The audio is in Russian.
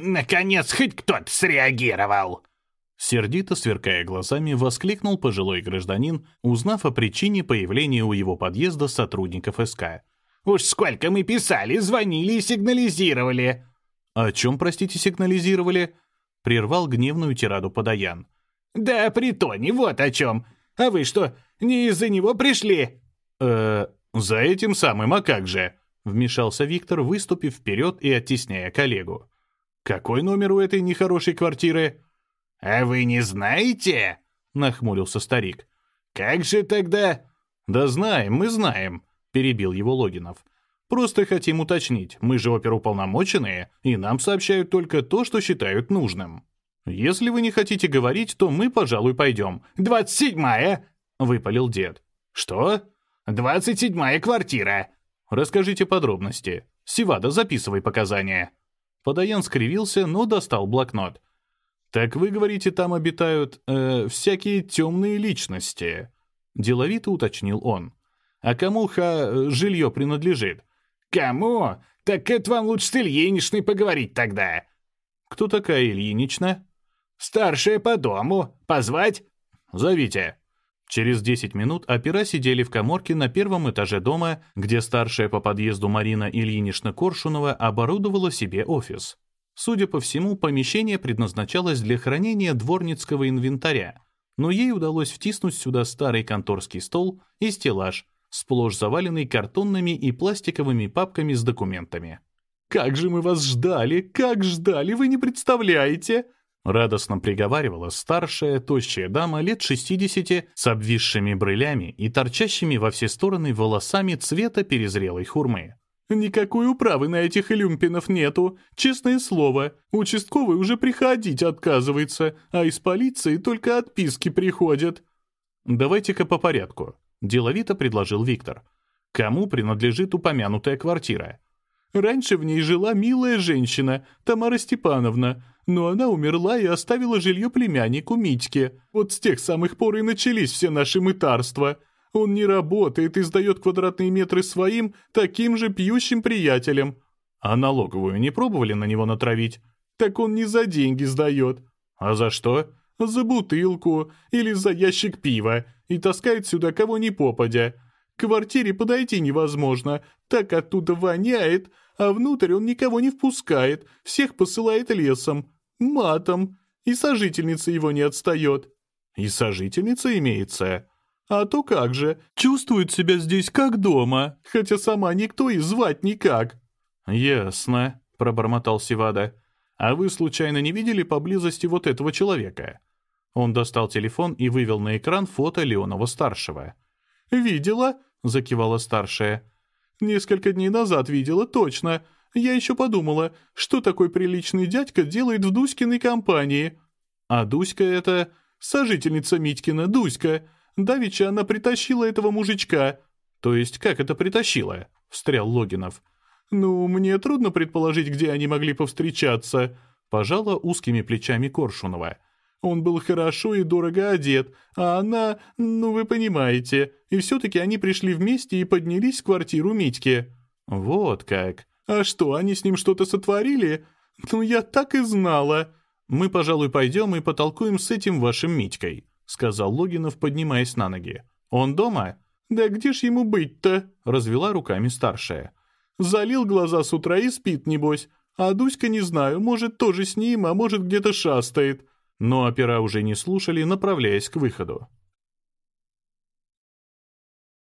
Наконец, хоть кто-то среагировал!» Сердито сверкая глазами, воскликнул пожилой гражданин, узнав о причине появления у его подъезда сотрудников СК. «Уж сколько мы писали, звонили и сигнализировали!» «О чем, простите, сигнализировали?» — прервал гневную тираду Подаян. «Да о притоне, вот о чем! А вы что, не из-за него пришли?» «Э, за этим самым, а как же?» — вмешался Виктор, выступив вперед и оттесняя коллегу. «Какой номер у этой нехорошей квартиры?» «А вы не знаете?» — нахмурился старик. «Как же тогда...» «Да знаем, мы знаем», — перебил его Логинов. «Просто хотим уточнить, мы же оперуполномоченные, и нам сообщают только то, что считают нужным. Если вы не хотите говорить, то мы, пожалуй, пойдем». «Двадцать седьмая!» — выпалил дед. «Что?» «Двадцать седьмая квартира!» «Расскажите подробности. Сивада, записывай показания». Подаян скривился, но достал блокнот. «Так вы говорите, там обитают э, всякие темные личности?» Деловито уточнил он. «А кому, ха, жилье принадлежит?» «Кому? Так это вам лучше с Ильиничной поговорить тогда». «Кто такая Ильинична?» «Старшая по дому. Позвать?» «Зовите». Через 10 минут опера сидели в коморке на первом этаже дома, где старшая по подъезду Марина Ильинична Коршунова оборудовала себе офис. Судя по всему, помещение предназначалось для хранения дворницкого инвентаря, но ей удалось втиснуть сюда старый конторский стол и стеллаж, сплошь заваленный картонными и пластиковыми папками с документами. «Как же мы вас ждали! Как ждали! Вы не представляете!» Радостно приговаривала старшая, тощая дама лет 60 с обвисшими брылями и торчащими во все стороны волосами цвета перезрелой хурмы. «Никакой управы на этих люмпинов нету. Честное слово, участковый уже приходить отказывается, а из полиции только отписки приходят». «Давайте-ка по порядку», — деловито предложил Виктор. «Кому принадлежит упомянутая квартира?» «Раньше в ней жила милая женщина, Тамара Степановна, но она умерла и оставила жилье племяннику Митьке. Вот с тех самых пор и начались все наши мытарства. Он не работает и сдает квадратные метры своим, таким же пьющим приятелям. А налоговую не пробовали на него натравить? Так он не за деньги сдает. А за что? За бутылку или за ящик пива. И таскает сюда кого ни попадя. К квартире подойти невозможно, так оттуда воняет, а внутрь он никого не впускает, всех посылает лесом, матом, и сожительница его не отстает. И сожительница имеется. А то как же, чувствует себя здесь как дома, хотя сама никто и звать никак». «Ясно», — пробормотал Сивада. «А вы случайно не видели поблизости вот этого человека?» Он достал телефон и вывел на экран фото Леонова-старшего. «Видела?» — закивала старшая. «Несколько дней назад видела, точно. Я еще подумала, что такой приличный дядька делает в Дуськиной компании. А Дуська — это сожительница Митькина, Дуська. Давеча она притащила этого мужичка. То есть как это притащила? Встрял Логинов. Ну, мне трудно предположить, где они могли повстречаться. Пожала узкими плечами Коршунова. Он был хорошо и дорого одет, а она, ну вы понимаете. И все-таки они пришли вместе и поднялись в квартиру Митьки. Вот как. А что, они с ним что-то сотворили? Ну я так и знала. Мы, пожалуй, пойдем и потолкуем с этим вашим Митькой. — сказал Логинов, поднимаясь на ноги. «Он дома?» «Да где ж ему быть-то?» — развела руками старшая. «Залил глаза с утра и спит, небось. А Дуська не знаю, может, тоже с ним, а может, где-то шастает». Но опера уже не слушали, направляясь к выходу.